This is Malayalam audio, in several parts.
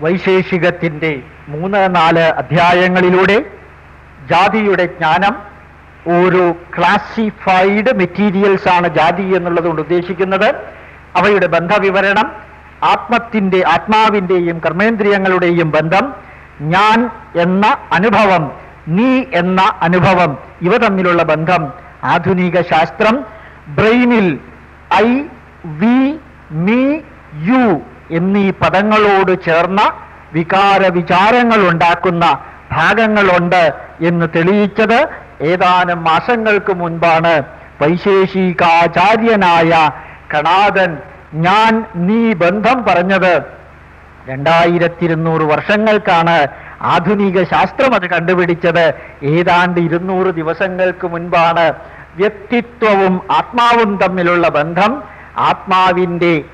വൈശേഷികത്തിന്റെ മൂന്ന് നാല് അധ്യായങ്ങളിലൂടെ ജാതിയുടെ ജ്ഞാനം ഒരു ക്ലാസിഫൈഡ് മെറ്റീരിയൽസ് ആണ് ജാതി എന്നുള്ളതുകൊണ്ട് ഉദ്ദേശിക്കുന്നത്. അവയുടെ ബന്ധവിവരണം ആത്മത്തിന്റെ ആത്മാവിന്റെയും കർമ്മേന്ദ്രിയങ്ങളുടെയും ബന്ധം ഞാൻ എന്ന അനുഭവം നീ എന്ന അനുഭവം ഇവ തമ്മിലുള്ള ബന്ധം ആധുനിക ശാസ്ത്രം ബ്രെയിനിൽ ഐ വി മീ യു എന്നീ പദങ്ങളോട് ചേർന്ന വികാര വിചാരങ്ങൾ ഉണ്ടാക്കുന്ന ഭാഗങ്ങളുണ്ട് എന്ന് തെളിയിച്ചത് ഏതാനും മാസങ്ങൾക്ക് മുൻപാണ്. വൈശേഷികാചാര്യനായ കണാദൻ ഞാൻ നീ ബന്ധം പറഞ്ഞത്. രണ്ടായിരത്തി ഇരുന്നൂറ് വർഷങ്ങൾക്കാണ് ആധുനിക ശാസ്ത്രം അത് കണ്ടുപിടിച്ചത്. ഏതാണ്ട് ഇരുന്നൂറ് ദിവസങ്ങൾക്ക് മുൻപാണ് വ്യക്തിത്വവും ആത്മാവും തമ്മിലുള്ള ബന്ധം. ആത്മാവിന്റെ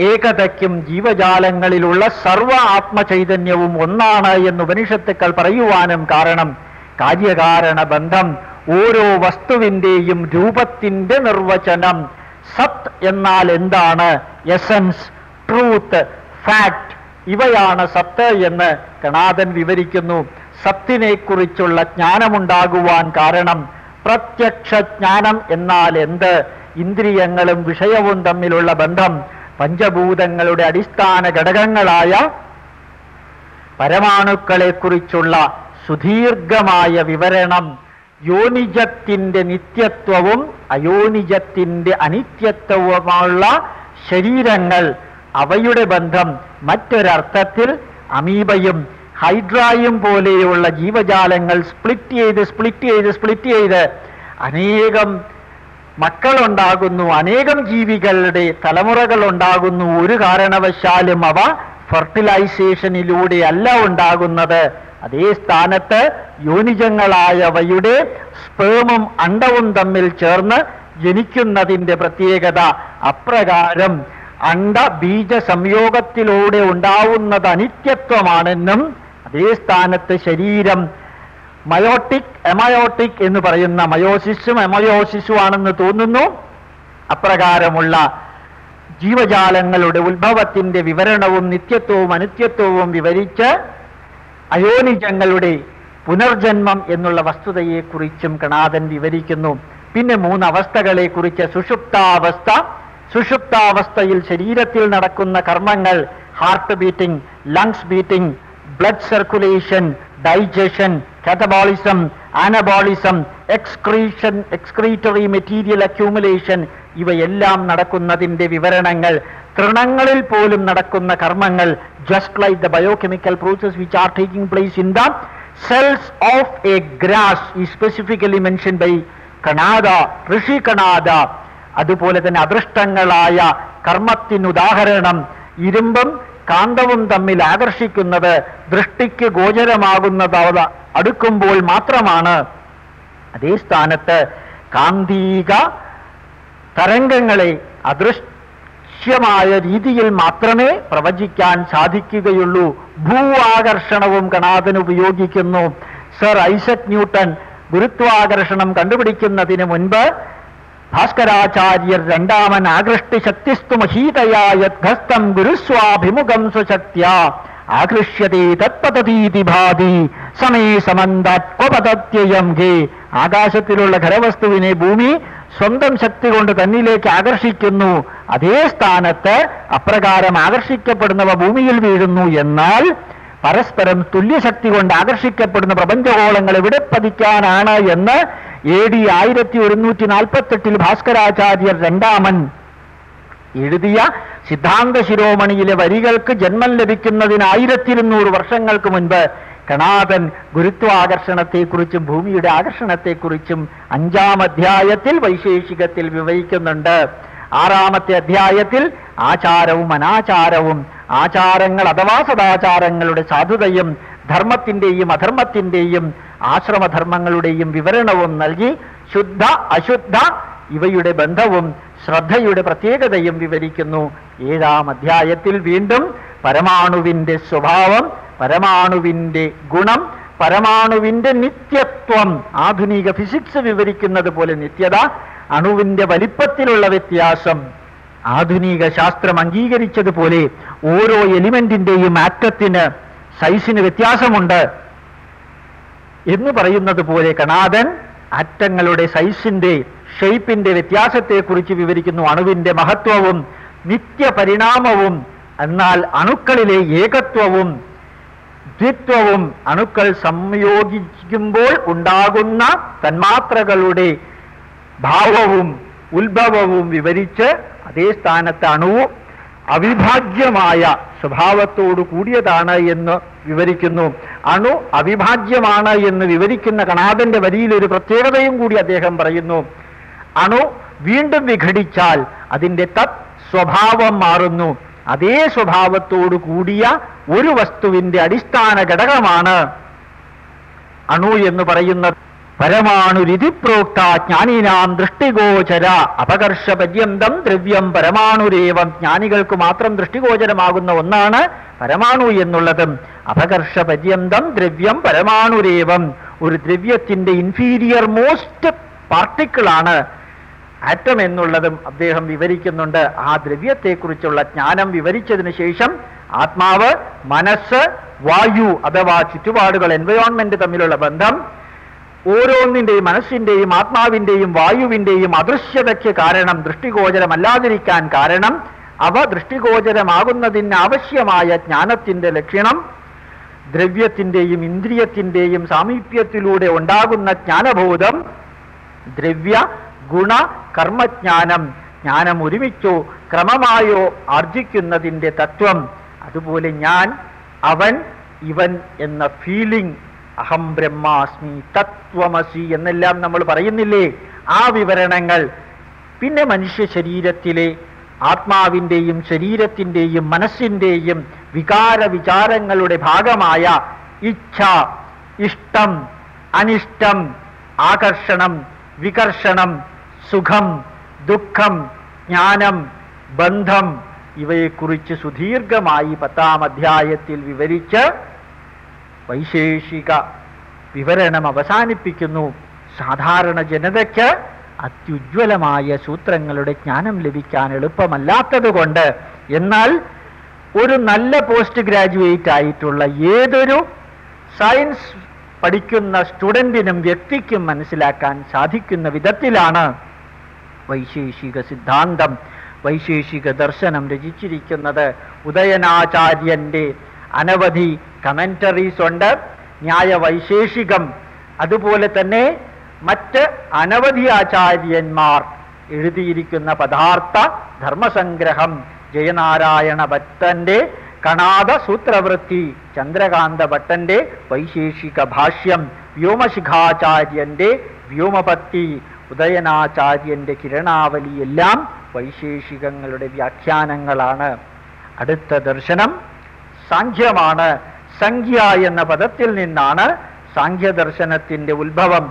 ഏകതയ്ക്കും ജീവജാലങ്ങളിലുള്ള സർവ ആത്മചൈതന്യവും ഒന്നാണ് എന്ന് ഉപനിഷത്തുക്കൾ പറയുവാനും കാരണം. കാര്യകാരണ ബന്ധം ഓരോ വസ്തുവിന്റെയും രൂപത്തിന്റെ നിർവചനം. സത് എന്നാൽ എന്താണ്? Essence truth fact. ഇവയാണ് സത്ത് എന്ന് കണാദൻ വിവരിക്കുന്നു. സത്തിനെ കുറിച്ചുള്ള ജ്ഞാനമുണ്ടാകുവാൻ കാരണം പ്രത്യക്ഷ ജ്ഞാനം എന്നാൽ എന്ത്? ഇന്ദ്രിയങ്ങളും വിഷയവും തമ്മിലുള്ള ബന്ധം. പഞ്ചഭൂതങ്ങളുടെ അടിസ്ഥാന ഘടകങ്ങളായ പരമാണുക്കളെ കുറിച്ചുള്ള സുദീർഘമായ വിവരണം യോനിജത്തിന്റെ നിത്യത്വവും അയോനിജത്തിന്റെ അനിത്യത്വവുമുള്ള ശരീരങ്ങൾ അവയുടെ ബന്ധം മറ്റൊരർത്ഥത്തിൽ അമീബയും ഹൈഡ്രായും പോലെയുള്ള ജീവജാലങ്ങൾ സ്പ്ലിറ്റ് ചെയ്ത് സ്പ്ലിറ്റ് ചെയ്ത് സ്പ്ലിറ്റ് ചെയ്ത് അനേകം മക്കളുണ്ടാകുന്നു അനേകം ജീവികളുടെ തലമുറകൾ ഉണ്ടാകുന്നു ഒരു കാരണവശാലും അവ ഫെർട്ടിലൈസേഷനിലൂടെ അല്ല ഉണ്ടാകുന്നത്. അതേ സ്ഥാനത്ത് യോനിജങ്ങളായവയുടെ സ്പേമും അണ്ടവും തമ്മിൽ ചേർന്ന് ജനിക്കുന്നതിന്റെ പ്രത്യേകത അപ്രകാരം അണ്ട ബീജ സംയോഗത്തിലൂടെ ഉണ്ടാവുന്നത് അനിത്യത്വമാണെന്നും അതേ സ്ഥാനത്ത് ശരീരം മയോട്ടിക് എമയോട്ടിക് എന്ന് പറയുന്ന മയോസിസും എമയോസിസുമാണെന്ന് തോന്നുന്നു. അപ്രകാരമുള്ള ജീവജാലങ്ങളുടെ ഉത്ഭവത്തിന്റെ വിവരണവും നിത്യത്വവും അനിത്യത്വവും വിവരിച്ച് അയോനിജങ്ങളുടെ പുനർജന്മം എന്നുള്ള വസ്തുതയെക്കുറിച്ചും കണാദൻ വിവരിക്കുന്നു. പിന്നെ മൂന്ന് അവസ്ഥകളെക്കുറിച്ച് സുഷുപ്താവസ്ഥ. സുഷുപ്താവസ്ഥയിൽ ശരീരത്തിൽ നടക്കുന്ന കർമ്മങ്ങൾ heart beating lungs beating blood circulation digestion catabolism anabolism excretion excretory material accumulation ഇവയെല്ലാം നടക്കുന്നതിന്റെ വിവരണങ്ങൾ തൃണങ്ങളിൽ പോലും നടക്കുന്ന കർമ്മങ്ങൾ just like the biochemical process which are taking place in the cells of a grass ഈ specifically mention by Kanada Rishi Kanada അതുപോലെ തന്നെ അദൃഷ്ടങ്ങളായ കർമ്മത്തിനുദാഹരണം ഇരുമ്പും കാന്തവും തമ്മിൽ ആകർഷിക്കുന്നത് ദൃഷ്ടിക്ക് ഗോചരമാകുന്നത് അവ അടുക്കുമ്പോൾ മാത്രമാണ്. അതേ സ്ഥാനത്ത് കാന്തിക തരംഗങ്ങളെ അദൃശ്യമായ രീതിയിൽ മാത്രമേ പ്രവചിക്കാൻ സാധിക്കുകയുള്ളൂ. ഭൂ ആകർഷണവും കണാദൻ ഉപയോഗിക്കുന്നു. സർ ഐസക് ന്യൂട്ടൺ ഗുരുത്വാകർഷണം കണ്ടുപിടിക്കുന്നതിന് മുൻപ് ഭാസ്കരാചാര്യർ രണ്ടാമൻ ആകൃഷ്ടി ശക്തിസ്തു മഹീതയായദ്ഘസ്തം ഗുരുസ്വാഭിമുഖം സ്വശക്ത്യ ആകൃഷ്യതേ തത്പതീതി ഭാതി സമേ സമന്താത്വപതത്യയം ഹേ. ആകാശത്തിലുള്ള ഖരവസ്തുവിനെ ഭൂമി സ്വന്തം ശക്തി കൊണ്ട് തന്നിലേക്ക് ആകർഷിക്കുന്നു. അതേ സ്ഥാനത്ത് അപ്രകാരം ആകർഷിക്കപ്പെടുന്നവ ഭൂമിയിൽ വീഴുന്നു. എന്നാൽ പരസ്പരം തുല്യശക്തി കൊണ്ട് ആകർഷിക്കപ്പെടുന്ന പ്രപഞ്ചഗോളങ്ങൾ എവിടെ പതിക്കാനാണ് എന്ന് എ ഡി ആയിരത്തി ഒരുന്നൂറ്റി നാൽപ്പത്തെട്ടിൽ ഭാസ്കരാചാര്യർ രണ്ടാമൻ എഴുതിയ സിദ്ധാന്ത ശിരോമണിയിലെ വരികൾക്ക് ജന്മം ലഭിക്കുന്നതിന് ആയിരത്തി ഇരുന്നൂറ് വർഷങ്ങൾക്ക് മുൻപ് കണാദൻ ഗുരുത്വാകർഷണത്തെക്കുറിച്ചും ഭൂമിയുടെ ആകർഷണത്തെക്കുറിച്ചും അഞ്ചാം അധ്യായത്തിൽ വൈശേഷികത്തിൽ വിവരിക്കുന്നുണ്ട്. ആറാമത്തെ അധ്യായത്തിൽ ആചാരവും അനാചാരവും ആചാരങ്ങൾ അഥവാ സദാചാരങ്ങളുടെ സാധുതയും ധർമ്മത്തിന്റെയും അധർമ്മത്തിന്റെയും ആശ്രമധർമ്മങ്ങളുടെയും വിവരണവും നൽകി ശുദ്ധ അശുദ്ധ ഇവയുടെ ബന്ധവും ശ്രദ്ധയുടെ പ്രത്യേകതയും വിവരിക്കുന്നു. ഏഴാം അധ്യായത്തിൽ വീണ്ടും പരമാണുവിന്റെ സ്വഭാവം പരമാണുവിന്റെ ഗുണം പരമാണുവിന്റെ നിത്യത്വം ആധുനിക ഫിസിക്സ് വിവരിക്കുന്നത് പോലെ നിത്യത അണുവിന്റെ വലിപ്പത്തിലുള്ള വ്യത്യാസം. ആധുനിക ശാസ്ത്രം അംഗീകരിച്ചതുപോലെ ഓരോ എലിമെന്റിന്റെയും ആറ്റത്തിന് സൈസിന് വ്യത്യാസമുണ്ട്. എന്ന് പറയുന്നത് പോലെ കണാദൻ അറ്റങ്ങളുടെ സൈസിന്റെ ഷെയ്പ്പിന്റെ വ്യത്യാസത്തെക്കുറിച്ച് വിവരിക്കുന്നു. അണുവിന്റെ മഹത്വവും നിത്യപരിണാമവും എന്നാൽ അണുക്കളിലെ ഏകത്വവും ദ്വിത്വവും അണുക്കൾ സംയോജിക്കുമ്പോൾ ഉണ്ടാകുന്ന തന്മാത്രകളുടെ ഭാവവും ഉത്ഭവവും വിവരിച്ച് അതേ സ്ഥാനത്ത് അണുവും അവിഭാജ്യമായ സ്വഭാവത്തോടു കൂടിയതാണ് എന്ന് വിവരിക്കുന്നു. അണു അവിഭാജ്യമാണ് എന്ന് വിവരിക്കുന്ന കണാദന്റെ വരിയിൽ ഒരു പ്രത്യേകതയും കൂടി അദ്ദേഹം പറയുന്നു. അണു വീണ്ടും വിഘടിച്ചാൽ അതിന്റെ തത് സ്വഭാവം മാറുന്നു. അതേ സ്വഭാവത്തോടു കൂടിയ ഒരു വസ്തുവിന്റെ അടിസ്ഥാന ഘടകമാണ്. അണു എന്ന് പറയുന്നത് പരമാണുരിതി പ്രോക്ത ജ്ഞാനിനാം ദൃഷ്ടിഗോചര. അപകർഷ പര്യന്തം ദ്രവ്യം പരമാണുരേവം. ജ്ഞാനികൾക്ക് മാത്രം ദൃഷ്ടിഗോചരമാകുന്ന ഒന്നാണ് പരമാണു എന്നുള്ളതും. അപകർഷ പര്യന്തം ദ്രവ്യം പരമാണുരേവം. ഒരു ദ്രവ്യത്തിന്റെ ഇൻഫീരിയർ മോസ്റ്റ് പാർട്ടിക്കിളാണ് ആറ്റം എന്നുള്ളതും അദ്ദേഹം വിവരിക്കുന്നുണ്ട്. ആ ദ്രവ്യത്തെക്കുറിച്ചുള്ള ജ്ഞാനം വിവരിച്ചതിന് ശേഷം ആത്മാവ് മനസ്സ് വായു അഥവാ ചുറ്റുപാടുകൾ എൻവയോൺമെന്റ് തമ്മിലുള്ള ബന്ധം ഓരോന്നിന്റെയും മനസ്സിന്റെയും ആത്മാവിന്റെയും വായുവിന്റെയും അദൃശ്യതയ്ക്ക് കാരണം ദൃഷ്ടിഗോചരമല്ലാതിരിക്കാൻ കാരണം അവ ദൃഷ്ടിഗോചരമാകുന്നതിന് ആവശ്യമായ ജ്ഞാനത്തിന്റെ ലക്ഷണം ദ്രവ്യത്തിന്റെയും ഇന്ദ്രിയത്തിന്റെയും സാമീപ്യത്തിലൂടെ ഉണ്ടാകുന്ന ജ്ഞാനബോധം ദ്രവ്യ ഗുണ കർമ്മജ്ഞാനം ജ്ഞാനം ഒരുമിച്ചോ ക്രമമായോ ആർജിക്കുന്നതിന്റെ തത്വം. അതുപോലെ ഞാൻ അവൻ ഇവൻ എന്ന ഫീലിംഗ് അഹം ബ്രഹ്മാസ്മി തത്വമസി എന്നെല്ലാം നമ്മൾ പറയുന്നില്ലേ? ആ വിവരണങ്ങൾ പിന്നെ മനുഷ്യ ശരീരത്തിലെ ആത്മാവിന്റെയും ശരീരത്തിന്റെയും മനസ്സിന്റെയും വികാര വിചാരങ്ങളുടെ ഭാഗമായ ഇച്ഛ ഇഷ്ടം അനിഷ്ടം ആകർഷണം വികർഷണം സുഖം ദുഃഖം ജ്ഞാനം ബന്ധം ഇവയെക്കുറിച്ച് സുദീർഘമായി പത്താം അധ്യായത്തിൽ വിവരിച്ച് വൈശേഷിക വിവരണം അവസാനിപ്പിക്കുന്നു. സാധാരണ ജനതയ്ക്ക് അത്യുജ്വലമായ സൂത്രങ്ങളുടെ ജ്ഞാനം ലഭിക്കാൻ എളുപ്പമല്ലാത്തതുകൊണ്ട് എന്നാൽ ഒരു നല്ല പോസ്റ്റ് ഗ്രാജുവേറ്റ് ആയിട്ടുള്ള ഏതൊരു സയൻസ് പഠിക്കുന്ന സ്റ്റുഡന്റിനും വ്യക്തിക്കും മനസ്സിലാക്കാൻ സാധിക്കുന്ന വിധത്തിലാണ് വൈശേഷിക സിദ്ധാന്തം. വൈശേഷിക ദർശനം രചിച്ചിരിക്കുന്നത് ഉദയനാചാര്യന്റെ അനവധി കമന്ററീസ് ഉണ്ട്. ന്യായ വൈശേഷികം അതുപോലെ തന്നെ മറ്റ് അനവധി ആചാര്യന്മാർ എഴുതിയിരിക്കുന്ന പദാർത്ഥ ധർമ്മസംഗ്രഹം. ജയനാരായണ ഭട്ടന്റെ കണാദ സൂത്രവൃത്തി ചന്ദ്രകാന്ത ഭട്ടന്റെ വൈശേഷിക ഭാഷ്യം. വ്യോമശിഖാചാര്യന്റെ വ്യോമപത്തി ഉദയനാചാര്യന്റെ കിരണാവലി എല്ലാം വൈശേഷികങ്ങളുടെ വ്യാഖ്യാനങ്ങളാണ്. അടുത്ത ദർശനം സാഖ്യമാണ്. സംഖ്യ എന്ന പദത്തിൽ നിന്നാണ് സാഖ്യദർശനത്തിന്റെ ഉത്ഭവം.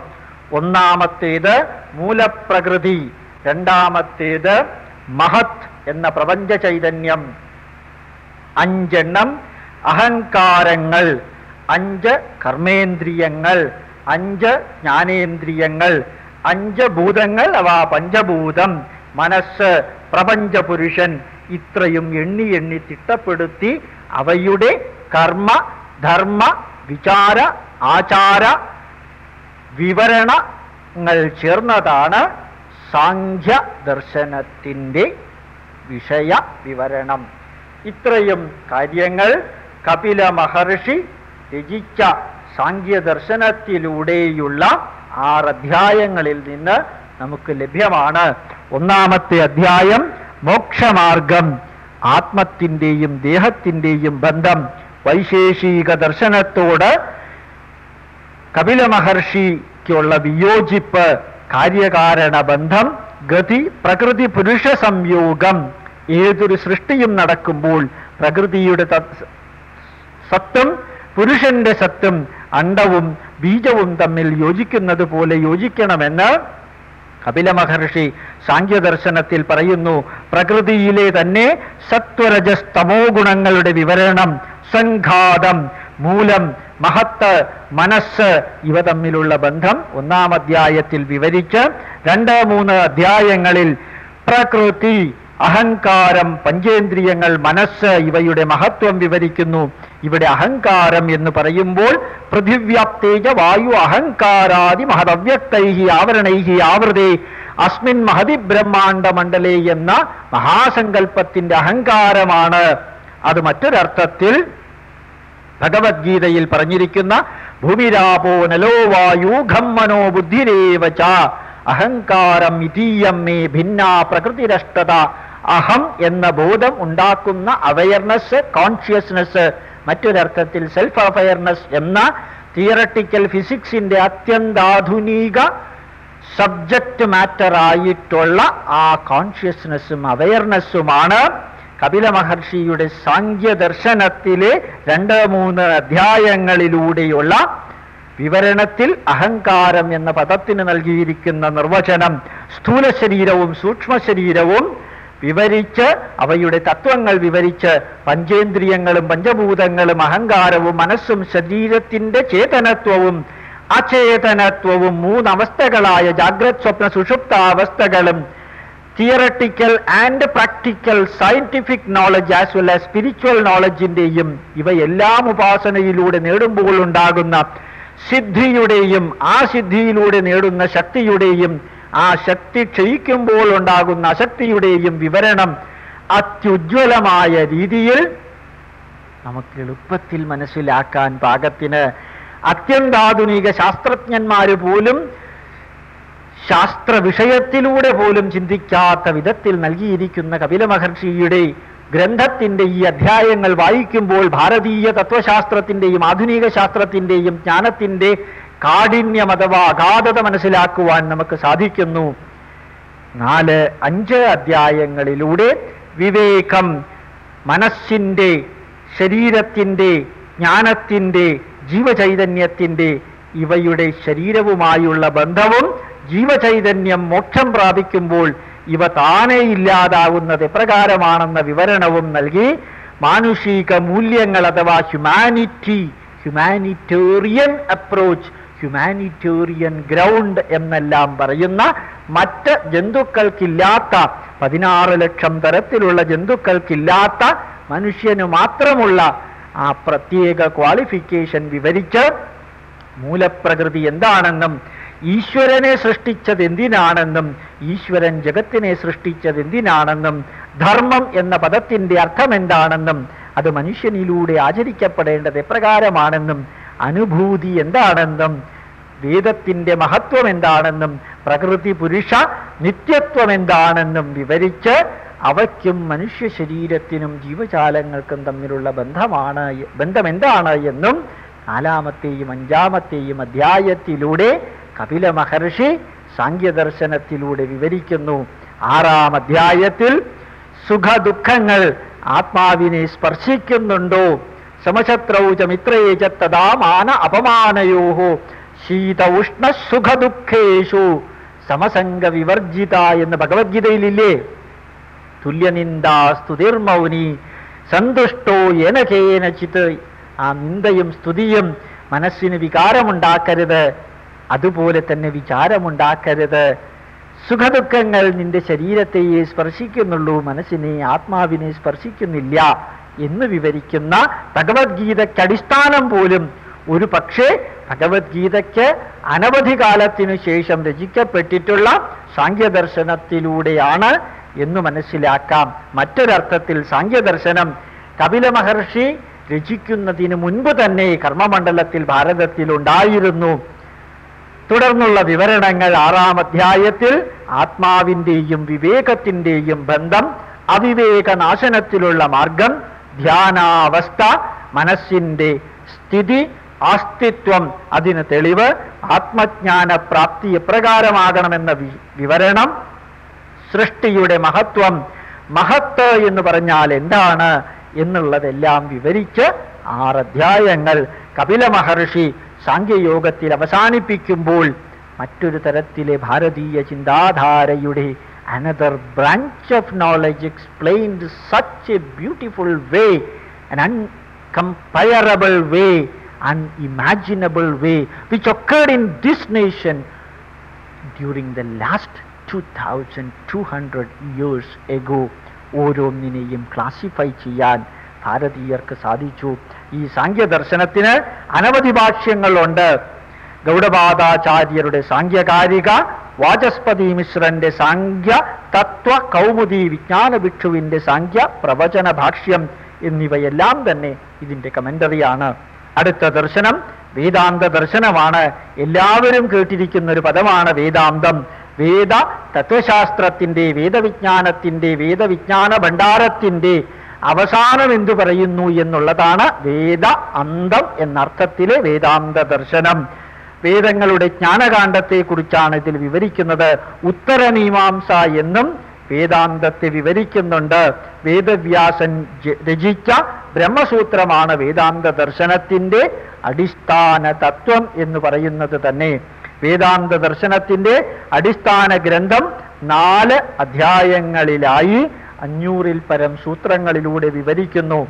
ഒന്നാമത്തേത് മൂലപ്രകൃതി രണ്ടാമത്തേത് മഹത് എന്ന പ്രപഞ്ച ചൈതന്യം. അഞ്ചെണ്ണം അഹങ്കാരങ്ങൾ അഞ്ച് കർമ്മേന്ദ്രിയങ്ങൾ അഞ്ച് ജ്ഞാനേന്ദ്രിയങ്ങൾ അഞ്ച് ഭൂതങ്ങൾ അവ പഞ്ചഭൂതം മനസ്സ് പ്രപഞ്ചപുരുഷൻ ഇത്രയും എണ്ണി എണ്ണി തിട്ടപ്പെടുത്തി അവയുടെ കർമ്മ ധർമ്മ വിചാര ആചാര വിവരണങ്ങൾ ചേർന്നതാണ് സാഖ്യ ദർശനത്തിന്റെ വിഷയ വിവരണം. ഇത്രയും കാര്യങ്ങൾ കപില മഹർഷി രചിച്ച സാഖ്യദർശനത്തിലൂടെയുള്ള ആറ് അധ്യായങ്ങളിൽ നിന്ന് നമുക്ക് ലഭ്യമാണ്. ഒന്നാമത്തെ അധ്യായം മോക്ഷമാർഗം ആത്മത്തിന്റെയും ദേഹത്തിന്റെയും ബന്ധം. വൈശേഷിക ദർശനത്തോട് കപില മഹർഷിക്കുള്ള വിയോജിപ്പ് കാര്യകാരണ ബന്ധം ഗതി പ്രകൃതി പുരുഷ സംയോഗം ഏതൊരു സൃഷ്ടിയും നടക്കുമ്പോൾ പ്രകൃതിയുടെ സത്വം പുരുഷന്റെ സത്വം അണ്ടവും ബീജവും തമ്മിൽ യോജിക്കുന്നത് പോലെ യോജിക്കണമെന്ന് കപില മഹർഷി സാഖ്യദർശനത്തിൽ പറയുന്നു. പ്രകൃതിയിലെ തന്നെ സത്വരജസ്തമോ ഗുണങ്ങളുടെ വിവരണം സംഘാതം മൂലം മഹത്ത് മനസ്സ് ഇവ തമ്മിലുള്ള ബന്ധം ഒന്നാം അധ്യായത്തിൽ വിവരിച്ച് രണ്ട് മൂന്ന് അധ്യായങ്ങളിൽ പ്രകൃതി അഹങ്കാരം പഞ്ചേന്ദ്രിയങ്ങൾ മനസ്സ് ഇവയുടെ മഹത്വം വിവരിക്കുന്നു. ഇവിടെ അഹങ്കാരം എന്ന് പറയുമ്പോൾ പൃഥിവ്യാപ്തേജ വായു അഹങ്കാരാദി മഹതവ്യക്തൈഹി ആവരണൈഹി ആവൃതേ അസ്മിൻ മഹതി ബ്രഹ്മാണ്ട മണ്ഡലേ എന്ന മഹാസങ്കല്പത്തിന്റെ അഹങ്കാരമാണ്. മറ്റൊരർത്ഥത്തിൽ ഭഗവത്ഗീതയിൽ പറഞ്ഞിരിക്കുന്ന ഭൂമിരാപോ നലോ വായു ഖമ്മനോ ബുദ്ധിരേവച അഹങ്കാരം ഇതീയം മേ ഭിന്ന പ്രകൃതിരഷ്ടത. അഹം എന്ന ബോധം ഉണ്ടാക്കുന്ന അവയർനെസ് കോൺഷ്യസ്നെസ് മറ്റൊരർത്ഥത്തിൽ സെൽഫ് അവയർനെസ് എന്ന തിയറട്ടിക്കൽ ഫിസിക്സിന്റെ അത്യന്താധുനിക സബ്ജക്റ്റ് മാറ്റർ ആയിട്ടുള്ള ആ കോൺഷ്യസ്നെസ്സും അവയർനെസ്സുമാണ് കപില മഹർഷിയുടെ സാങ്ക്യ ദർശനത്തിലെ രണ്ട് മൂന്ന് അധ്യായങ്ങളിലൂടെയുള്ള വിവരണത്തിൽ അഹങ്കാരം എന്ന പദത്തിന് നൽകിയിരിക്കുന്ന നിർവചനം സ്ഥൂല ശരീരവും സൂക്ഷ്മ ശരീരവും വിവരിച്ച് അവയുടെ തത്വങ്ങൾ വിവരിച്ച് പഞ്ചേന്ദ്രിയങ്ങളും പഞ്ചഭൂതങ്ങളും അഹങ്കാരവും മനസ്സും ശരീരത്തിന്റെ ചേതനത്വവും അചേതനത്വവും മൂന്നവസ്ഥകളായ ജാഗ്രത് സ്വപ്ന സുഷുപ്ത അവസ്ഥകളും theoretical and practical scientific knowledge as well as spiritual നോളജിന്റെയും ഇവയെല്ലാം ഉപാസനയിലൂടെ നേടുമ്പോൾ ഉണ്ടാകുന്ന സിദ്ധിയുടെയും ആ സിദ്ധിയിലൂടെ നേടുന്ന ശക്തിയുടെയും ആ ശക്തി ക്ഷയിക്കുമ്പോൾ ഉണ്ടാകുന്ന അശക്തിയുടെയും വിവരണം അത്യുജ്വലമായ രീതിയിൽ നമുക്ക് എളുപ്പത്തിൽ മനസ്സിലാക്കാൻ പാകത്തിന് അത്യന്താധുനിക ശാസ്ത്രജ്ഞന്മാര് പോലും ശാസ്ത്ര വിഷയത്തിലൂടെ പോലും ചിന്തിക്കാത്ത വിധത്തിൽ നൽകിയിരിക്കുന്ന കപില മഹർഷിയുടെ ഗ്രന്ഥത്തിന്റെ ഈ അധ്യായങ്ങൾ വായിക്കുമ്പോൾ ഭാരതീയ തത്വശാസ്ത്രത്തിന്റെയും ആധുനിക ശാസ്ത്രത്തിന്റെയും ജ്ഞാനത്തിന്റെ കാഠിന്യം അഥവാ അഗാധത മനസ്സിലാക്കുവാൻ നമുക്ക് സാധിക്കുന്നു. നാല് അഞ്ച് അധ്യായങ്ങളിലൂടെ വിവേകം മനസ്സിന്റെ ശരീരത്തിന്റെ ജ്ഞാനത്തിന്റെ ജീവചൈതന്യത്തിന്റെ ഇവയുടെ ശരീരവുമായുള്ള ബന്ധവും ജീവചൈതന്യം മോക്ഷം പ്രാപിക്കുമ്പോൾ ഇവ താനേ ഇല്ലാതാവുന്നത് എപ്രകാരമാണെന്ന വിവരണവും നൽകി മാനുഷിക മൂല്യങ്ങൾ അഥവാ humanity humanitarian approach humanitarian ground എന്നെല്ലാം പറയുന്ന മറ്റ് ജന്തുക്കൾക്കില്ലാത്ത പതിനാറ് ലക്ഷം തരത്തിലുള്ള ജന്തുക്കൾക്കില്ലാത്ത മനുഷ്യന് മാത്രമുള്ള ആ പ്രത്യേക ക്വാളിഫിക്കേഷൻ വിവരിച്ച് മൂലപ്രകൃതി എന്താണെന്നും ഈശ്വരനെ സൃഷ്ടിച്ചത് എന്തിനാണെന്നും ഈശ്വരൻ ജഗത്തിനെ സൃഷ്ടിച്ചത് എന്തിനാണെന്നും ധർമ്മം എന്ന പദത്തിന്റെ അർത്ഥം എന്താണെന്നും അത് മനുഷ്യനിലൂടെ ആചരിക്കപ്പെടേണ്ടത് എപ്രകാരമാണെന്നും അനുഭൂതി എന്താണെന്നും വേദത്തിന്റെ മഹത്വം എന്താണെന്നും പ്രകൃതി പുരുഷ നിത്യത്വം എന്താണെന്നും വിവരിച്ച് അവയ്ക്കും മനുഷ്യ ശരീരത്തിനും ജീവജാലങ്ങൾക്കും തമ്മിലുള്ള ബന്ധമാണ് ബന്ധം എന്താണ് എന്നും നാലാമത്തെയും അഞ്ചാമത്തെയും അധ്യായത്തിലൂടെ കപില മഹർഷി സാങ്ക്യദർശനത്തിലൂടെ വിവരിക്കുന്നു. ആറാം അധ്യായത്തിൽ സുഖദുഃഖങ്ങൾ ആത്മാവിനെ സ്പർശിക്കുന്നുണ്ടോ? സമശത്രൗച മിത്രേച തഥാ മാന അപമാനയോഹോ. ശീത ഉഷ്ണ സുഖദുഃഖേഷു. സമസംഗ വിവർജിത എന്ന് ഭഗവത്ഗീതയിലില്ലേ? തുല്യനിന്ദാസ്തുതിർമൗനി സന്തുഷ്ടോ എനകേനചിത് ആ നിന്ദയും സ്തുതിയും മനസ്സിന് വികാരമുണ്ടാക്കരുത്. അതുപോലെ തന്നെ വിചാരമുണ്ടാക്കരുത്. സുഖദുഃഖങ്ങൾ നിന്റെ ശരീരത്തെയേ സ്പർശിക്കുന്നുള്ളൂ മനസ്സിനെ ആത്മാവിനെ സ്പർശിക്കുന്നില്ല എന്ന് വിവരിക്കുന്ന ഭഗവത്ഗീതയ്ക്ക് അടിസ്ഥാനം പോലും ഒരു പക്ഷേ ഭഗവത്ഗീതയ്ക്ക് അനവധി കാലത്തിനു ശേഷം രചിക്കപ്പെട്ടിട്ടുള്ള സാങ്ക്യദർശനത്തിലൂടെയാണ് എന്ന് മനസ്സിലാക്കാം. മറ്റൊരർത്ഥത്തിൽ സാങ്ക്യദർശനം കപില മഹർഷി രചിക്കുന്നതിന് മുൻപ് തന്നെ കർമ്മമണ്ഡലത്തിൽ ഭാരതത്തിൽ ഉണ്ടായിരുന്നു തുടർന്നുള്ള വിവരണങ്ങൾ ആറാം അധ്യായത്തിൽ ആത്മാവിന്റെയും വിവേകത്തിന്റെയും ബന്ധം അവിവേകനാശനത്തിലുള്ള മാർഗം ധ്യാനാവസ്ഥ മനസ്സിന്റെ സ്ഥിതി ആസ്തിത്വം അതിന് തെളിവ് ആത്മജ്ഞാന പ്രാപ്തി എപ്രകാരമാകണമെന്ന വിവരണം സൃഷ്ടിയുടെ മഹത്വം മഹത്ത് എന്ന് പറഞ്ഞാൽ എന്താണ് എന്നുള്ളതെല്ലാം വിവരിച്ച് ആറ് അധ്യായങ്ങൾ കപില മഹർഷി സാങ്ക്യയോഗത്തിൽ അവസാനിപ്പിക്കുമ്പോൾ മറ്റൊരു തരത്തിലെ ഭാരതീയ ചിന്താധാരയുടെ another branch of knowledge explained such a beautiful way an uncomparable way, unimaginable way, which occurred in this nation during the last 2200 years ago. ഓരോന്നിനെയും ക്ലാസിഫൈ ചെയ്യാൻ ഭാരതീയർക്ക് സാധിച്ചു. ഈ സാങ്ക്യദർശനത്തിന് അനവധി ഭാഷ്യങ്ങളുണ്ട്. ഗൗഡപാദാചാര്യരുടെ സാങ്ക്യകാരിക വാചസ്പതി മിശ്രന്റെ സാങ്ക്യ തത്വ കൗമുദി വിജ്ഞാന ഭിക്ഷുവിന്റെ സാങ്ക്യ പ്രവചന ഭാഷ്യം എന്നിവയെല്ലാം തന്നെ ഇതിന്റെ കമന്ററിയാണ് അടുത്ത ദർശനം വേദാന്ത ദർശനമാണ്. എല്ലാവരും കേട്ടിരിക്കുന്ന ഒരു പദമാണ് വേദാന്തം. വേദ തത്വശാസ്ത്രത്തിന്റെ വേദവിജ്ഞാനത്തിന്റെ വേദവിജ്ഞാന ഭണ്ഡാരത്തിന്റെ അവസാനം എന്തു പറയുന്നു എന്നുള്ളതാണ് വേദ അന്തം എന്നർത്ഥത്തിലെ വേദാന്ത ദർശനം. വേദങ്ങളുടെ ജ്ഞാനകാന്ഡത്തെക്കുറിച്ചാണ് ഇതിൽ വിവരിക്കുന്നത്. ഉത്തരമീമാംസ എന്നും വേദാന്തത്തെ വിവരിക്കുന്നുണ്ട്. വേദവ്യാസൻ രചിച്ച ബ്രഹ്മസൂത്രമാണ് വേദാന്ത ദർശനത്തിന്റെ അടിസ്ഥാന തത്വം എന്ന് പറയുന്നത് തന്നെ. വേദാന്ത ദർശനത്തിന്റെ അടിസ്ഥാന ഗ്രന്ഥം നാല് അധ്യായങ്ങളിലായി അഞ്ഞൂറിൽ പരം സൂത്രങ്ങളിലൂടെ വിവരിക്കുന്നു.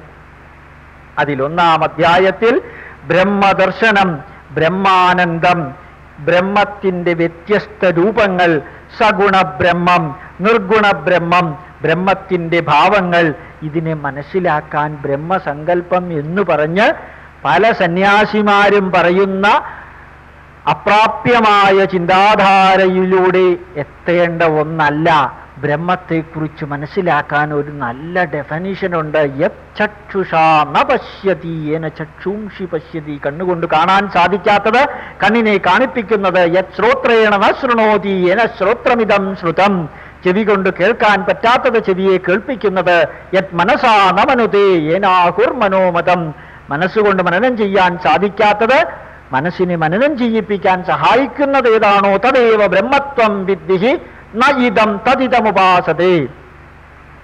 അതിലൊന്നാം അധ്യായത്തിൽ ബ്രഹ്മദർശനം ബ്രഹ്മാനന്ദം ബ്രഹ്മത്തിന്റെ വ്യത്യസ്ത രൂപങ്ങൾ സഗുണ ബ്രഹ്മം നിർഗുണ ബ്രഹ്മം ബ്രഹ്മത്തിന്റെ ഭാവങ്ങൾ. ഇതിനെ മനസ്സിലാക്കാൻ ബ്രഹ്മസങ്കല്പം എന്ന് പറഞ്ഞ് പല സന്യാസിമാരും പറയുന്ന അപ്രാപ്യമായ ചിന്താധാരയിലൂടെ എത്തേണ്ട ഒന്നല്ല. ബ്രഹ്മത്തെക്കുറിച്ച് മനസ്സിലാക്കാൻ ഒരു നല്ല ഡെഫനിഷനുണ്ട് ഉണ്ട്. യക്ഷുഷാ ന പശ്യതി ഏന ചക്ഷൂംഷി പശ്യതി. കണ്ണുകൊണ്ട് കാണാൻ സാധിക്കാത്തത് കണ്ണിനെ കാണിപ്പിക്കുന്നത്. യത് ശ്രോത്രേണ ന ശൃണോതി ഏന ശ്രോത്രമിതം ശ്രുതം. ചെവി കൊണ്ട് കേൾക്കാൻ പറ്റാത്തത് ചെവിയെ കേൾപ്പിക്കുന്നത്. യത് മനസാ നമനുതേ ഏനാഹുർ മനോമതം മനസ്സുകൊണ്ട് മനനം ചെയ്യാൻ സാധിക്കാത്തത് മനസ്സിനെ മനനം ചെയ്യിപ്പിക്കാൻ സഹായിക്കുന്നത് ഏതാണോ തദേവ ബ്രഹ്മത്വം വിദ്ധിഹി നയിതം തതിതമുപാസതേ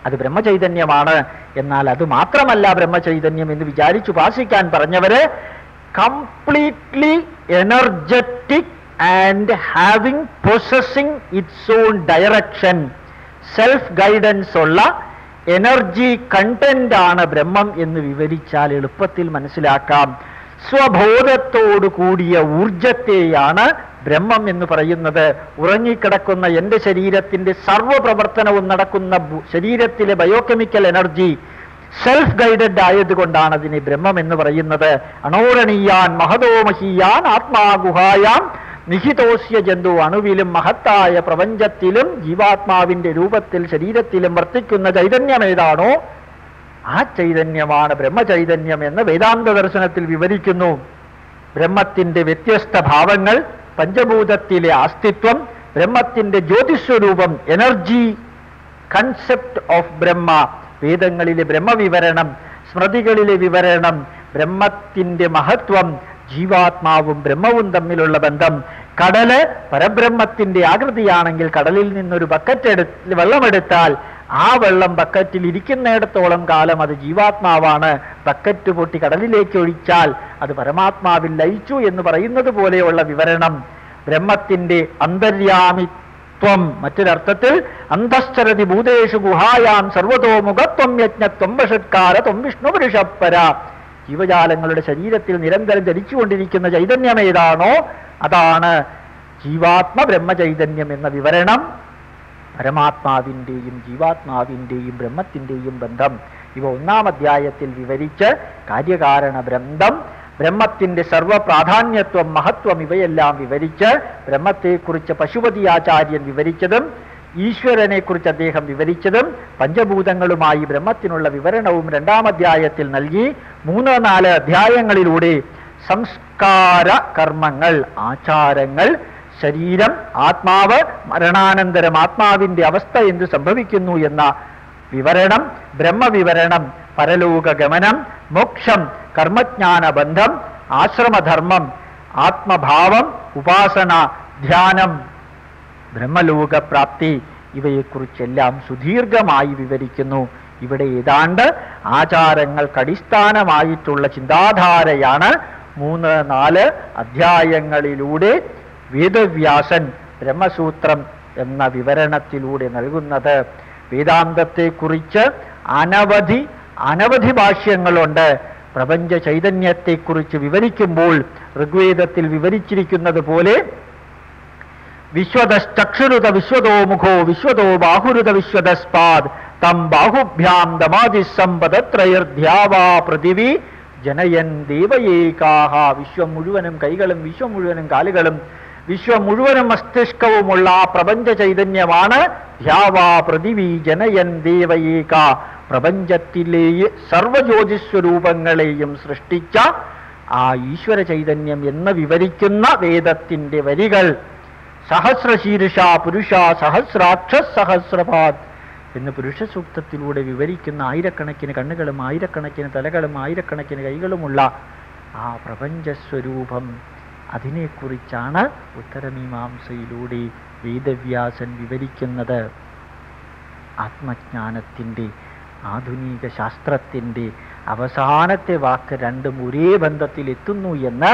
അത് ബ്രഹ്മചൈതന്യമാണ്. എന്നാൽ അത് മാത്രമല്ല ബ്രഹ്മചൈതന്യം എന്ന് വിചാരിച്ചു ഉപാസിക്കാൻ പറഞ്ഞവര് completely energetic and having possessing its own direction self guidance ഉള്ള എനർജി കണ്ടന്റ് ആണ് ബ്രഹ്മം എന്ന് വിവരിച്ചാൽ എളുപ്പത്തിൽ മനസ്സിലാക്കാം. സ്വബോധത്തോടു കൂടിയ ഊർജത്തെയാണ് ബ്രഹ്മം എന്ന് പറയുന്നത്. ഉറങ്ങിക്കിടക്കുന്ന എന്റെ ശരീരത്തിന്റെ സർവപ്രവർത്തനവും നടക്കുന്ന ശരീരത്തിലെ ബയോകെമിക്കൽ എനർജി സെൽഫ് ഗൈഡഡ് ആയതുകൊണ്ടാണ് അതിനെ ബ്രഹ്മം എന്ന് പറയുന്നത്. അണോരണീയാൻ മഹതോമഹീയാൻ ആത്മാഗുഹായാം. നിഹിതോസ്യ ജന്തു അണുവിലും മഹത്തായ പ്രപഞ്ചത്തിലും ജീവാത്മാവിന്റെ രൂപത്തിൽ ശരീരത്തിലും വർത്തിക്കുന്ന ചൈതന്യം ഏതാണോ ആ ചൈതന്യമാണ് ബ്രഹ്മചൈതന്യം എന്ന് വേദാന്ത ദർശനത്തിൽ വിവരിക്കുന്നു. ബ്രഹ്മത്തിന്റെ വ്യത്യസ്ത ഭാവങ്ങൾ പഞ്ചഭൂതത്തിലെ അസ്തിത്വം ബ്രഹ്മത്തിന്റെ ജ്യോതിസ്വരൂപം എനർജി കൺസെപ്റ്റ് ഓഫ് ബ്രഹ്മ വേദങ്ങളിലെ ബ്രഹ്മവിവരണം സ്മൃതികളിലെ വിവരണം ബ്രഹ്മത്തിന്റെ മഹത്വം ജീവാത്മാവും ബ്രഹ്മവും തമ്മിലുള്ള ബന്ധം. കടൽ പരബ്രഹ്മത്തിന്റെ ആകൃതിയാണെങ്കിൽ കടലിൽ നിന്നൊരു ബക്കറ്റ് എടുത്ത് വെള്ളമെടുത്താൽ ആ വെള്ളം ബക്കറ്റിൽ ഇരിക്കുന്നിടത്തോളം കാലം അത് ജീവാത്മാവാണ്. ബക്കറ്റ് പൊട്ടി കടലിലേക്ക് ഒഴിച്ചാൽ അത് പരമാത്മാവിൽ ലയിച്ചു എന്ന് പറയുന്നത് പോലെയുള്ള വിവരണം. ബ്രഹ്മത്തിന്റെ അന്തര്യാമിത്വം മറ്റൊരർത്ഥത്തിൽ അന്തശ്ചരതി ഭൂതേഷു ഗുഹായാം സർവതോ മുഖത്വം യജ്ഞത്വം വഷത്കാര ത്വം വിഷ്ണു പുരുഷപ്പര. ജീവജാലങ്ങളുടെ ശരീരത്തിൽ നിരന്തരം ധരിച്ചുകൊണ്ടിരിക്കുന്ന ചൈതന്യം ഏതാണോ അതാണ് ജീവാത്മ ബ്രഹ്മചൈതന്യം എന്ന വിവരണം. പരമാത്മാവിന്റെയും ജീവാത്മാവിന്റെയും ബ്രഹ്മത്തിന്റെയും ബന്ധം. ഇവ ഒന്നാം അധ്യായത്തിൽ വിവരിച്ച് കാര്യകാരണ ബന്ധം ബ്രഹ്മത്തിന്റെ സർവപ്രാധാന്യത്വം മഹത്വം ഇവയെല്ലാം വിവരിച്ച് ബ്രഹ്മത്തെക്കുറിച്ച് പശുപതി ആചാര്യൻ വിവരിച്ചതും ഈശ്വരനെക്കുറിച്ച് അദ്ദേഹം വിവരിച്ചതും പഞ്ചഭൂതങ്ങളുമായി ബ്രഹ്മത്തിനുള്ള വിവരണവും രണ്ടാം അധ്യായത്തിൽ നൽകി. മൂന്ന് നാല് അധ്യായങ്ങളിലൂടെ സംസ്കാര കർമ്മങ്ങൾ ആചാരങ്ങൾ ശരീരം ആത്മാവ് മരണാനന്തരം ആത്മാവിന്റെ അവസ്ഥ എന്ത് സംഭവിക്കുന്നു എന്ന വിവരണം ബ്രഹ്മവിവരണം പരലോകഗമനം മോക്ഷം കർമ്മജ്ഞാന ബന്ധം ആശ്രമധർമ്മം ആത്മഭാവം ഉപാസന ധ്യാനം ബ്രഹ്മലോകപ്രാപ്തി ഇവയെക്കുറിച്ചെല്ലാം സുദീർഘമായി വിവരിക്കുന്നു. ഇവിടെ ഏതാണ്ട് ആചാരങ്ങൾക്ക് അടിസ്ഥാനമായിട്ടുള്ള ചിന്താധാരയാണ് മൂന്ന് നാല് അധ്യായങ്ങളിലൂടെ വേദവ്യാസൻ ബ്രഹ്മസൂത്രം എന്ന വിവരണത്തിലൂടെ നൽകുന്നത്. വേദാന്തത്തെക്കുറിച്ച് അനവധി അനവധി ഭാഷ്യങ്ങളുണ്ട്. പ്രപഞ്ച ചൈതന്യത്തെക്കുറിച്ച് വിവരിക്കുമ്പോൾ ഋഗ്വേദത്തിൽ വിവരിച്ചിരിക്കുന്നത് പോലെ വിശ്വതശ്ചക്ഷുരുത വിശ്വതോ മുഖോ വിശ്വതോ ബാഹുരുത വിശ്വതസ്പാദ് തം ബാഹുഭ്യാം ദമാതിസമ്പദത്രയർധ്യാവാ പൃഥിവി ജനയൻ ദേവയേകാഹ. വിശ്വം മുഴുവനും കൈകളും വിശ്വം മുഴുവനും കാലുകളും വിശ്വം മുഴുവനും മസ്തിഷ്കവുമുള്ള ആ പ്രപഞ്ച ചൈതന്യമാണ്. ധ്യാവാ ജനയൻ ദേവയേക. പ്രപഞ്ചത്തിലെ സർവജ്യോതിസ്വരൂപങ്ങളെയും സൃഷ്ടിച്ച ആ ഈശ്വര ചൈതന്യം എന്ന് വിവരിക്കുന്ന വേദത്തിന്റെ വരികൾ. സഹസ്രശീർഷ പുരുഷ സഹസ്രാക്ഷ സഹസ്രപാത് എന്ന് പുരുഷ സൂക്തത്തിലൂടെ വിവരിക്കുന്ന ആയിരക്കണക്കിന് കണ്ണുകളും ആയിരക്കണക്കിന് തലകളും ആയിരക്കണക്കിന് കൈകളുമുള്ള ആ പ്രപഞ്ചസ്വരൂപം. അതിനെക്കുറിച്ചാണ് ഉത്തരമീമാംസയിലൂടെ വേദവ്യാസൻ വിവരിക്കുന്നത്. ആത്മജ്ഞാനത്തിന്റെ ആധുനിക ശാസ്ത്രത്തിന്റെ അവസാനത്തെ വാക്ക് രണ്ടും ഒരേ ബന്ധത്തിലെത്തുന്നു എന്ന്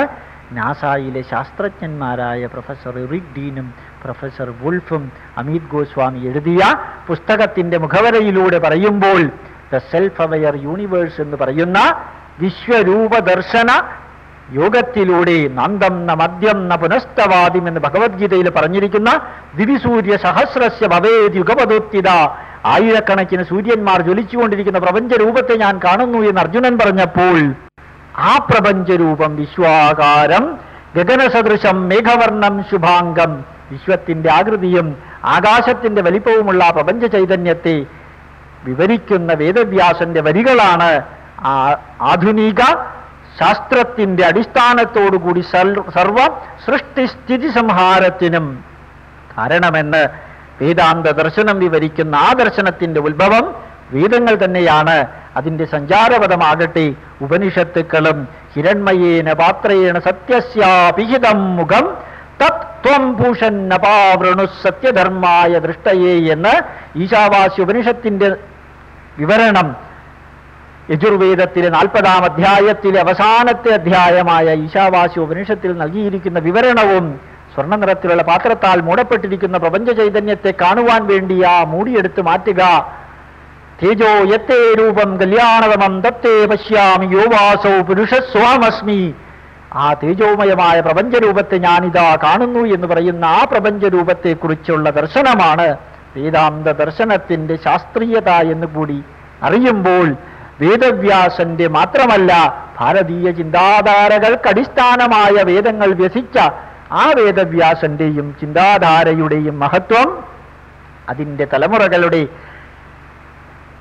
നാസായിലെ ശാസ്ത്രജ്ഞന്മാരായ പ്രൊഫസർ റിഗ്ഡീനും പ്രൊഫസർ വുൾഫും അമിത് ഗോസ്വാമി എഴുതിയ പുസ്തകത്തിന്റെ മുഖവരയിലൂടെ പറയുമ്പോൾ ദ സെൽഫ് അവയർ യൂണിവേഴ്സ് എന്ന് പറയുന്ന വിശ്വരൂപ ദർശന യോഗത്തിലൂടെ നന്ദം ന മദ്യം ന പുനസ്തവാദിം എന്ന് ഭഗവത്ഗീതയിൽ പറഞ്ഞിരിക്കുന്ന ദിവിസൂര്യ സഹസ്രസ്യ ഭവേദ് യുഗപദോത്തിത ആയിരക്കണക്കിന് സൂര്യന്മാർ ജ്വലിച്ചുകൊണ്ടിരിക്കുന്ന പ്രപഞ്ചരൂപത്തെ ഞാൻ കാണുന്നു എന്ന് അർജുനൻ പറഞ്ഞപ്പോൾ ആ പ്രപഞ്ചരൂപം വിശ്വാകാരം ഗഗനസദൃശം മേഘവർണം ശുഭാംഗം. വിശ്വത്തിന്റെ ആകൃതിയും ആകാശത്തിന്റെ വലിപ്പവുമുള്ള പ്രപഞ്ച ചൈതന്യത്തെ വിവരിക്കുന്ന വേദവ്യാസന്റെ വരികളാണ് ആ ആധുനിക ശാസ്ത്രത്തിന്റെ അടിസ്ഥാനത്തോടുകൂടി സർവ സൃഷ്ടിസ്ഥിതി സംഹാരത്തിനും കാരണമെന്ന് വേദാന്ത ദർശനം വിവരിക്കുന്ന ആ ദർശനത്തിന്റെ ഉത്ഭവം വേദങ്ങൾ തന്നെയാണ്. അതിന്റെ സഞ്ചാരപദമാകട്ടെ ഉപനിഷത്തുക്കളും ഹിരൺമയേന പാത്രേണ സത്യസ്യാപിഹിതം മുഖം. തത്വം ഭൂഷൻ നപാവൃണു സത്യധർമായ ദൃഷ്ടയേ എന്ന് ഈശാവാസ്യ ഉപനിഷത്തിന്റെ വിവരണം യജുർവേദത്തിലെ നാൽപ്പതാം അധ്യായത്തിലെ അവസാനത്തെ അധ്യായമായ ഈശാവാസി ഉപനിഷത്തിൽ നൽകിയിരിക്കുന്ന വിവരണവും സ്വർണ നിറത്തിലുള്ള പാത്രത്താൽ മൂടപ്പെട്ടിരിക്കുന്ന പ്രപഞ്ച ചൈതന്യത്തെ കാണുവാൻ വേണ്ടി ആ മൂടിയെടുത്ത് മാറ്റുക. തേജോ യത്തേ രൂപം കല്യാണതമം തത്തേ പശ്യാമി യോവാസോ പുരുഷസ്വാമസ്മി. ആ തേജോമയമായ പ്രപഞ്ചരൂപത്തെ ഞാനിതാ കാണുന്നു എന്ന് പറയുന്ന ആ പ്രപഞ്ചരൂപത്തെക്കുറിച്ചുള്ള ദർശനമാണ് വേദാന്ത ദർശനത്തിന്റെ ശാസ്ത്രീയത എന്ന് കൂടി അറിയുമ്പോൾ വേദവ്യാസന്റെ മാത്രമല്ല ഭാരതീയ ചിന്താധാരകൾക്ക് അടിസ്ഥാനമായ വേദങ്ങൾ വ്യസിച്ച ആ വേദവ്യാസന്റെയും ചിന്താധാരയുടെയും മഹത്വം അതിന്റെ തലമുറകളുടെ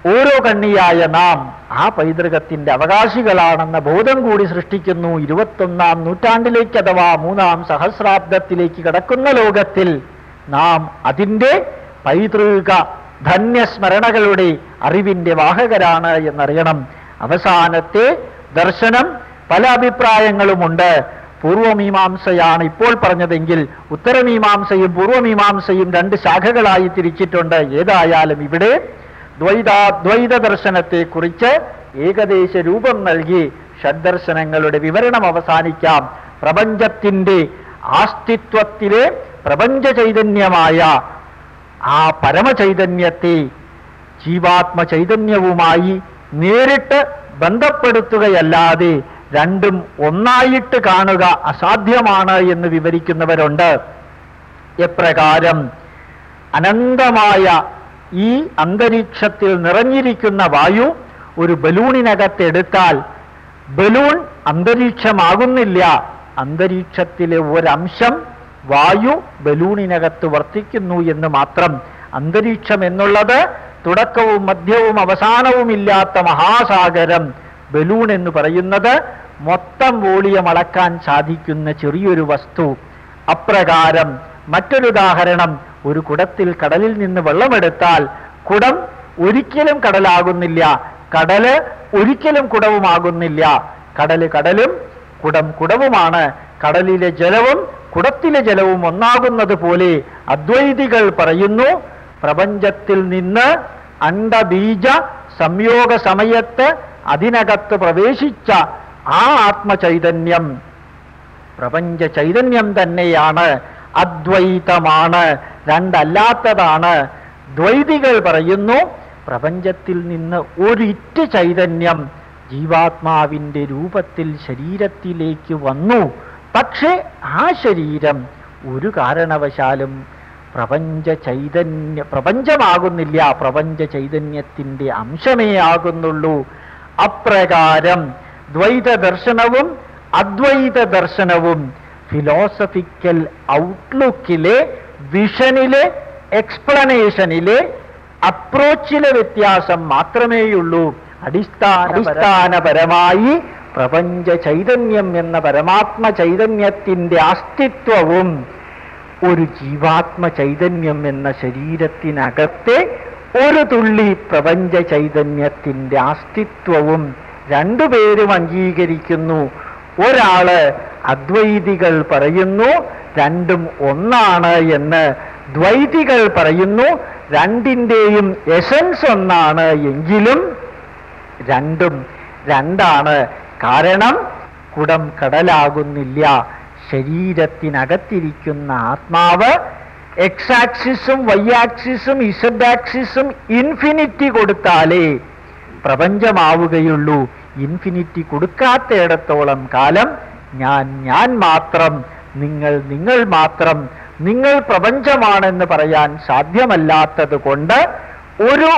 ഓരോ കണ്ണിയായ നാം ആ പൈതൃകത്തിന്റെ അവകാശികളാണെന്ന ബോധം കൂടി സൃഷ്ടിക്കുന്നു. ഇരുപത്തൊന്നാം നൂറ്റാണ്ടിലേക്ക് അഥവാ മൂന്നാം സഹസ്രാബ്ദത്തിലേക്ക് കടക്കുന്ന ലോകത്തിൽ നാം അതിന്റെ പൈതൃക ധന്യസ്മരണകളുടെ അറിവിന്റെ വാഹകരാണ് എന്നറിയണം. അവസാനത്തെ ദർശനം പല അഭിപ്രായങ്ങളുമുണ്ട്. പൂർവമീമാംസയാണ് ഇപ്പോൾ പറഞ്ഞതെങ്കിൽ ഉത്തരമീമാംസയും പൂർവമീമാംസയും രണ്ട് ശാഖകളായി തിരിച്ചിട്ടുണ്ട്. ഏതായാലും ഇവിടെ ദ്വൈതാദ്വൈത ദർശനത്തെ കുറിച്ച് ഏകദേശ രൂപം നൽകി ഷഡ്ദർശനങ്ങളുടെ വിവരണം അവസാനിക്കാം. പ്രപഞ്ചത്തിന്റെ ആസ്തിത്വത്തിലെ പ്രപഞ്ച ചൈതന്യമായ ആ പരമചൈതന്യത്തെ ജീവാത്മ ചൈതന്യവുമായി നേരിട്ട് ബന്ധപ്പെടുത്തുകയല്ലാതെ രണ്ടും ഒന്നായിട്ട് കാണുക അസാധ്യമാണ് എന്ന് വിവരിക്കുന്നവരുണ്ട്. എപ്രകാരം അനന്തമായ ഈ അന്തരീക്ഷത്തിൽ നിറഞ്ഞിരിക്കുന്ന വായു ഒരു ബലൂണിനകത്തെടുത്താൽ ബലൂൺ അന്തരീക്ഷമാകുന്നില്ല. അന്തരീക്ഷത്തിലെ ഒരംശം വായു ബലൂണിനകത്ത് വർത്തിക്കുന്നു എന്ന് മാത്രം അന്തരീക്ഷം എന്നുള്ളത് തുടക്കവും മധ്യവും അവസാനവുമില്ലാത്ത മഹാസാഗരം ബലൂൺ എന്ന് പറയുന്നത് മൊത്തം വോളിയം അളക്കാൻ സാധിക്കുന്ന ചെറിയൊരു വസ്തു. അപ്രകാരം മറ്റൊരു ഉദാഹരണം ഒരു കുടത്തിൽ കടലിൽ നിന്ന് വെള്ളമെടുത്താൽ കുടം ഒരിക്കലും കടലാകുന്നില്ല. കടൽ ഒരിക്കലും കുടവുമാകുന്നില്ല. കടൽ കടലും കുടം കുടവുമാണ്. കടലിലെ ജലവും കുടത്തിലെ ജലവും ഒന്നാകുന്നത് പോലെ അദ്വൈതികൾ പറയുന്നു പ്രപഞ്ചത്തിൽ നിന്ന് അണ്ടബീജ സംയോഗ സമയത്ത് അതിനകത്ത് പ്രവേശിച്ച ആ ആത്മചൈതന്യം പ്രപഞ്ച ചൈതന്യം തന്നെയാണ് അദ്വൈതമാണ് രണ്ടല്ലാത്തതാണ്. ദ്വൈതികൾ പറയുന്നു പ്രപഞ്ചത്തിൽ നിന്ന് ഒരിറ്റ് ചൈതന്യം ജീവാത്മാവിന്റെ രൂപത്തിൽ ശരീരത്തിലേക്ക് വന്നു. പക്ഷേ ആ ശരീരം ഒരു കാരണവശാലും പ്രപഞ്ച ചൈതന്യ പ്രപഞ്ചമാകുന്നില്ല. പ്രപഞ്ച ചൈതന്യത്തിന്റെ അംശമേ ആകുന്നുള്ളൂ. അപ്രകാരം ദ്വൈത ദർശനവും അദ്വൈത ദർശനവും ഫിലോസഫിക്കൽ ഔട്ട്ലുക്കിലെ വിഷനിലെ എക്സ്പ്ലനേഷനിലെ അപ്രോച്ചിലെ വ്യത്യാസം മാത്രമേയുള്ളൂ. അടിസ്ഥാന അടിസ്ഥാനപരമായി പ്രപഞ്ച ചൈതന്യം എന്ന പരമാത്മ ചൈതന്യത്തിന്റെ അസ്തിത്വവും ഒരു ജീവാത്മ ചൈതന്യം എന്ന ശരീരത്തിനകത്തെ ഒരു തുള്ളി പ്രപഞ്ച ചൈതന്യത്തിന്റെ അസ്തിത്വവും രണ്ടുപേരും അംഗീകരിക്കുന്നു. ഒരാൾ അദ്വൈതികൾ പറയുന്നു രണ്ടും ഒന്നാണ് എന്ന് ദ്വൈതികൾ പറയുന്നു. രണ്ടിന്റെയും എസൻസ് ഒന്നാണ് എങ്കിലും രണ്ടും രണ്ടാണ് കാരണം കുടം കടലാകുന്നില്ല. ശരീരത്തിനകത്തിരിക്കുന്ന ആത്മാവ് എക്സ് ആക്സിസും വൈ ആക്സിസും ഇസഡ് ആക്സിസും ഇൻഫിനിറ്റി കൊടുത്താലേ പ്രപഞ്ചമാവുകയുള്ളൂ. ഇൻഫിനിറ്റി കൊടുക്കാത്തയിടത്തോളം കാലം ഞാൻ ഞാൻ മാത്രം നിങ്ങൾ നിങ്ങൾ മാത്രം നിങ്ങൾ പ്രപഞ്ചമാണെന്ന് പറയാൻ സാധ്യമല്ലാത്തത് കൊണ്ട് ഒരു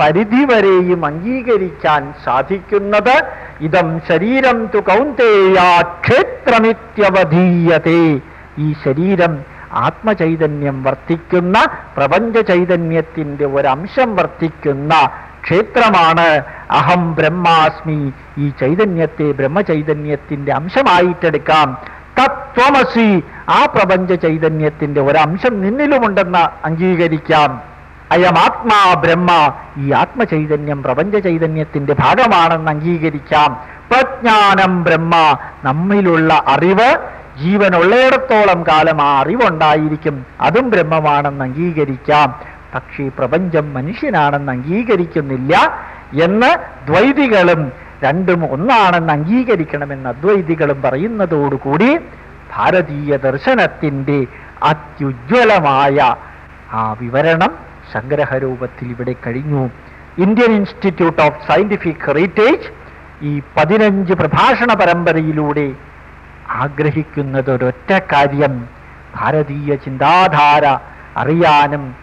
പരിധിവരെയും അംഗീകരിക്കാൻ സാധിക്കുന്നത് ഇതം ശരീരം തു കൗന്തേയാക്ഷേത്രമിത്യവധീയതേ ഈ ശരീരം ആത്മചൈതന്യം വർത്തിക്കുന്ന പ്രപഞ്ച ചൈതന്യത്തിന്റെ ഒരംശം വർത്തിക്കുന്ന ക്ഷേത്രമാണ്. അഹം ബ്രഹ്മാസ്മി. ഈ ചൈതന്യത്തെ ബ്രഹ്മചൈതന്യത്തിന്റെ അംശമായിട്ടെടുക്കാം. തത്വമസി ആ പ്രപഞ്ച ചൈതന്യത്തിന്റെ ഒരംശം നിന്നിലുമുണ്ടെന്ന് അംഗീകരിക്കാം. അയമാത്മാ ബ്രഹ്മ ഈ ആത്മചൈതന്യം പ്രപഞ്ച ചൈതന്യത്തിന്റെ ഭാഗമാണെന്ന് അംഗീകരിക്കാം. പ്രജ്ഞാനം ബ്രഹ്മ നമ്മിലുള്ള അറിവ് ജീവനുള്ളയിടത്തോളം കാലം ആ അറിവുണ്ടായിരിക്കും. അതും ബ്രഹ്മമാണെന്ന് അംഗീകരിക്കാം. പക്ഷേ പ്രപഞ്ചം മനുഷ്യനാണെന്ന് അംഗീകരിക്കുന്നില്ല എന്ന് ദ്വൈതികളും രണ്ടും ഒന്നാണെന്ന് അംഗീകരിക്കണമെന്ന് അദ്വൈതികളും പറയുന്നതോടുകൂടി ഭാരതീയ ദർശനത്തിന്റെ അത്യുജ്വലമായ ആ വിവരണം സംഗ്രഹരൂപത്തിൽ ഇവിടെ കഴിഞ്ഞു. Indian Institute of Scientific Heritage ഈ പതിനഞ്ച് പ്രഭാഷണ പരമ്പരയിലൂടെ ആഗ്രഹിക്കുന്നത് ഒരൊറ്റ കാര്യം ഭാരതീയ ചിന്താധാര അറിയാനും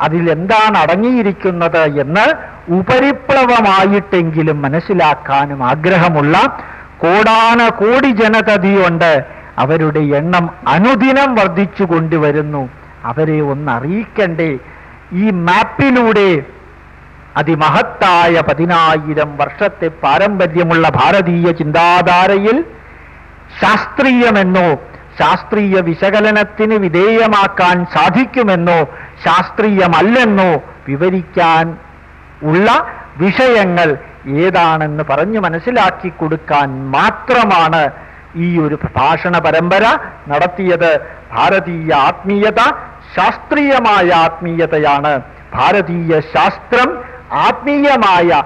അതിലെന്താണ് അടങ്ങിയിരിക്കുന്നത് എന്ന് ഉപരിപ്ലവമായിട്ടെങ്കിലും മനസ്സിലാക്കാനും ആഗ്രഹമുള്ള കോടാന കോടി ജനതതിയുണ്ട്. അവരുടെ എണ്ണം അനുദിനം വർദ്ധിച്ചു കൊണ്ടുവരുന്നു അവരെ ഒന്ന് അറിയിക്കണ്ടേ ഈ മാപ്പിലൂടെ അതിമഹത്തായ പതിനായിരം വർഷത്തെ പാരമ്പര്യമുള്ള ഭാരതീയ ചിന്താധാരയിൽ ശാസ്ത്രീയമെന്നോ ശാസ്ത്രീയ വിശകലനത്തിന് വിധേയമാക്കാൻ സാധിക്കുമെന്നോ ശാസ്ത്രീയമല്ലെന്നോ വിവരിക്കാൻ ഉള്ള വിഷയങ്ങൾ ഏതാണെന്ന് പറഞ്ഞു മനസ്സിലാക്കി കൊടുക്കാൻ മാത്രമാണ് ഈ ഒരു പ്രഭാഷണ പരമ്പര നടത്തിയത്. ഭാരതീയ ആത്മീയത ശാസ്ത്രീയമായ ആത്മീയതയാണ്. ഭാരതീയ ശാസ്ത്രം ആത്മീയമായ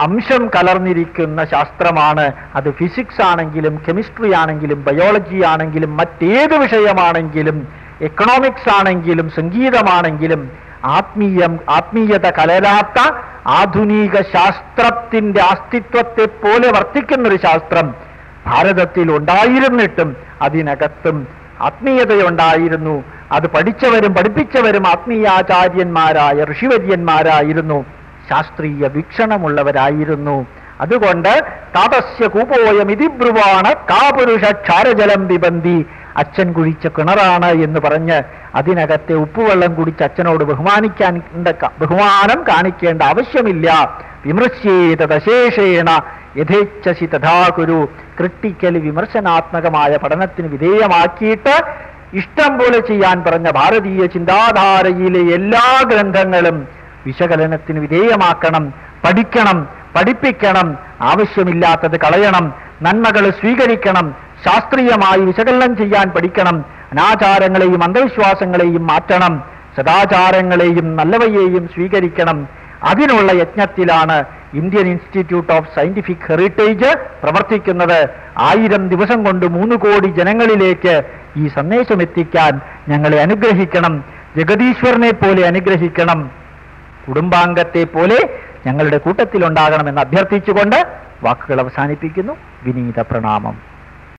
അംശം കലർന്നിരിക്കുന്ന ശാസ്ത്രമാണ്. അത് ഫിസിക്സ് ആണെങ്കിലും കെമിസ്ട്രി ആണെങ്കിലും ബയോളജി ആണെങ്കിലും മറ്റേത് വിഷയമാണെങ്കിലും എക്കണോമിക്സ് ആണെങ്കിലും സംഗീതമാണെങ്കിലും ആത്മീയം ആത്മീയത കലരാത്ത ആധുനിക ശാസ്ത്രത്തിന്റെ അസ്തിത്വത്തെ പോലെ വർത്തിക്കുന്നൊരു ശാസ്ത്രം ഭാരതത്തിൽ ഉണ്ടായിരുന്നിട്ടും അതിനകത്തും ആത്മീയതയുണ്ടായിരുന്നു. അത് പഠിച്ചവരും പഠിപ്പിച്ചവരും ആത്മീയാചാര്യന്മാരായ ഋഷിവര്യന്മാരായിരുന്നു. ശാസ്ത്രീയ വീക്ഷണമുള്ളവരായിരുന്നു. അതുകൊണ്ട് താപസ്യ കൂപോയം ഇതിബ്രുവാണ് കാപുരുഷ ക്ഷാരജലം വിബന്തി അച്ഛൻ കുഴിച്ച കിണറാണ് എന്ന് പറഞ്ഞ് അതിനകത്തെ ഉപ്പുവെള്ളം കുടിച്ച് അച്ഛനോട് ബഹുമാനിക്കാൻ ബഹുമാനം കാണിക്കേണ്ട ആവശ്യമില്ല. വിമൃശ്യേതശേഷേണ യഥേച്ഛസി തഥാകുരു ക്രിട്ടിക്കലി വിമർശനാത്മകമായ പഠനത്തിന് വിധേയമാക്കിയിട്ട് ഇഷ്ടം പോലെ ചെയ്യാൻ പറഞ്ഞ ഭാരതീയ ചിന്താധാരയിലെ എല്ലാ ഗ്രന്ഥങ്ങളും വിശകലനത്തിന് വിധേയമാക്കണം പഠിക്കണം പഠിപ്പിക്കണം ആവശ്യമില്ലാത്തത് കളയണം നന്മകൾ സ്വീകരിക്കണം ശാസ്ത്രീയമായി വിശകലനം ചെയ്യാൻ പഠിക്കണം അനാചാരങ്ങളെയും അന്ധവിശ്വാസങ്ങളെയും മാറ്റണം സദാചാരങ്ങളെയും നല്ലവയെയും സ്വീകരിക്കണം. അതിനുള്ള യജ്ഞത്തിലാണ് Indian Institute of Scientific Heritage പ്രവർത്തിക്കുന്നത്. ആയിരം ദിവസം കൊണ്ട് മൂന്ന് കോടി ജനങ്ങളിലേക്ക് ഈ സന്ദേശം എത്തിക്കാൻ ഞങ്ങളെ അനുഗ്രഹിക്കണം ജഗദീശ്വരനെ പോലെ അനുഗ്രഹിക്കണം കുടുംബാംഗത്തെ പോലെ ഞങ്ങളുടെ കൂട്ടത്തിലുണ്ടാകണമെന്ന് അഭ്യർത്ഥിച്ചുകൊണ്ട് വാക്കുകൾ അവസാനിപ്പിക്കുന്നു. വിനീത പ്രണാമം.